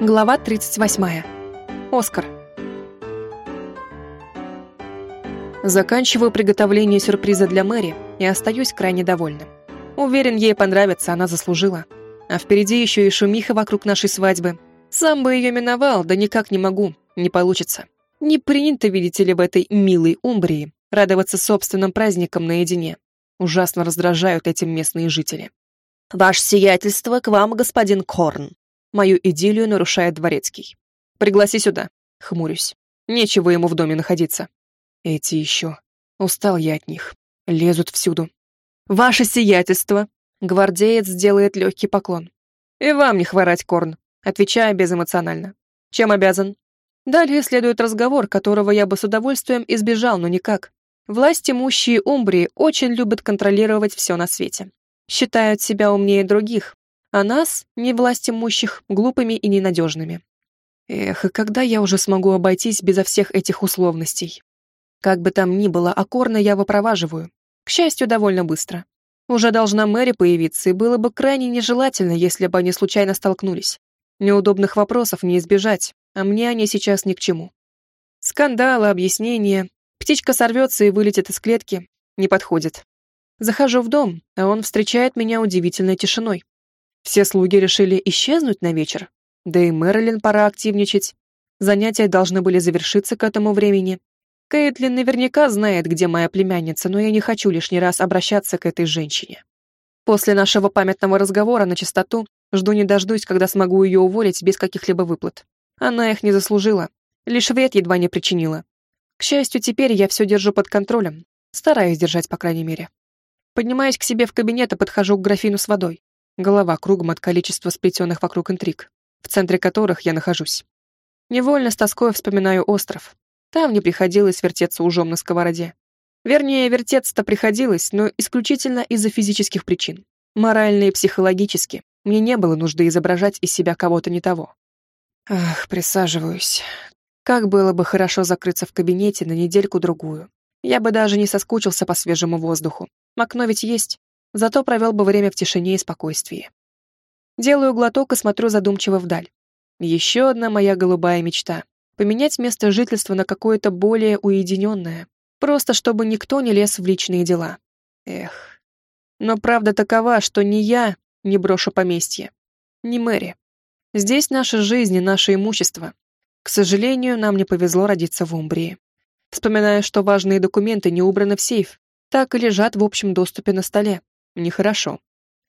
Глава 38. Оскар. Заканчиваю приготовление сюрприза для Мэри и остаюсь крайне довольна. Уверен, ей понравится, она заслужила. А впереди еще и шумиха вокруг нашей свадьбы. Сам бы ее миновал, да никак не могу, не получится. Не принято, видите ли, в этой милой Умбрии радоваться собственным праздникам наедине. Ужасно раздражают этим местные жители. «Ваше сиятельство, к вам, господин Корн», Мою идиллию нарушает дворецкий. «Пригласи сюда», — хмурюсь. Нечего ему в доме находиться. Эти еще. Устал я от них. Лезут всюду. «Ваше сиятельство!» Гвардеец сделает легкий поклон. «И вам не хворать, Корн», отвечая безэмоционально. «Чем обязан?» Далее следует разговор, которого я бы с удовольствием избежал, но никак. Власть имущие Умбрии очень любят контролировать все на свете. Считают себя умнее других, а нас, не власть имущих, глупыми и ненадежными. Эх, и когда я уже смогу обойтись безо всех этих условностей? Как бы там ни было, Акорна я выпроваживаю. К счастью, довольно быстро. Уже должна Мэри появиться, и было бы крайне нежелательно, если бы они случайно столкнулись. Неудобных вопросов не избежать, а мне они сейчас ни к чему. Скандалы, объяснения. Птичка сорвется и вылетит из клетки. Не подходит. Захожу в дом, а он встречает меня удивительной тишиной. Все слуги решили исчезнуть на вечер. Да и Мэрилин пора активничать. Занятия должны были завершиться к этому времени. Кейтлин наверняка знает, где моя племянница, но я не хочу лишний раз обращаться к этой женщине. После нашего памятного разговора на чистоту жду не дождусь, когда смогу ее уволить без каких-либо выплат. Она их не заслужила. Лишь вред едва не причинила. К счастью, теперь я все держу под контролем. Стараюсь держать, по крайней мере. Поднимаюсь к себе в кабинет и подхожу к графину с водой. Голова кругом от количества сплетенных вокруг интриг, в центре которых я нахожусь. Невольно с тоской вспоминаю остров. Там мне приходилось вертеться ужом на сковороде. Вернее, вертеться-то приходилось, но исключительно из-за физических причин. Морально и психологически. Мне не было нужды изображать из себя кого-то не того. Ах, присаживаюсь. Как было бы хорошо закрыться в кабинете на недельку-другую. Я бы даже не соскучился по свежему воздуху. Окно ведь есть. Зато провел бы время в тишине и спокойствии. Делаю глоток и смотрю задумчиво вдаль. Еще одна моя голубая мечта — поменять место жительства на какое-то более уединенное, просто чтобы никто не лез в личные дела. Эх. Но правда такова, что ни я не брошу поместье, ни Мэри. Здесь наша жизнь и наше имущество. К сожалению, нам не повезло родиться в Умбрии. Вспоминаю, что важные документы не убраны в сейф, так и лежат в общем доступе на столе. Нехорошо.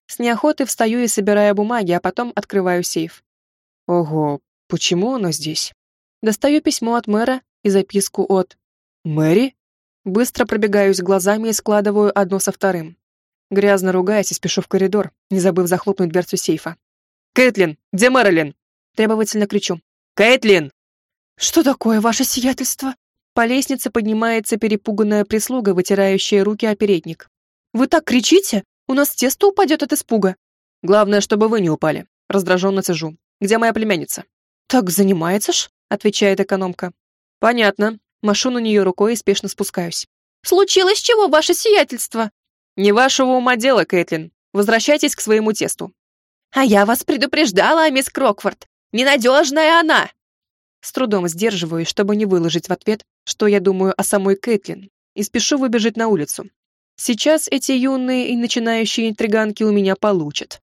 С неохотой встаю и собираю бумаги, а потом открываю сейф. Ого, почему оно здесь? Достаю письмо от мэра и записку от... Мэри? Быстро пробегаюсь глазами и складываю одно со вторым. Грязно ругаясь спешу в коридор, не забыв захлопнуть дверцу сейфа. «Кэтлин, где Мэрилин?» Требовательно кричу. «Кэтлин!» «Что такое, ваше сиятельство?» По лестнице поднимается перепуганная прислуга, вытирающая руки о передник. «Вы так кричите? У нас тесто упадет от испуга. Главное, чтобы вы не упали. Раздраженно цежу. Где моя племянница? Так занимается ж, отвечает экономка. Понятно. Машу на нее рукой и спешно спускаюсь. Случилось чего, ваше сиятельство? Не вашего ума дело, Кэтлин. Возвращайтесь к своему тесту. А я вас предупреждала, мисс Крокфорд. Ненадежная она. С трудом сдерживаюсь, чтобы не выложить в ответ, что я думаю о самой Кэтлин, и спешу выбежать на улицу. Сейчас эти юные и начинающие интриганки у меня получат.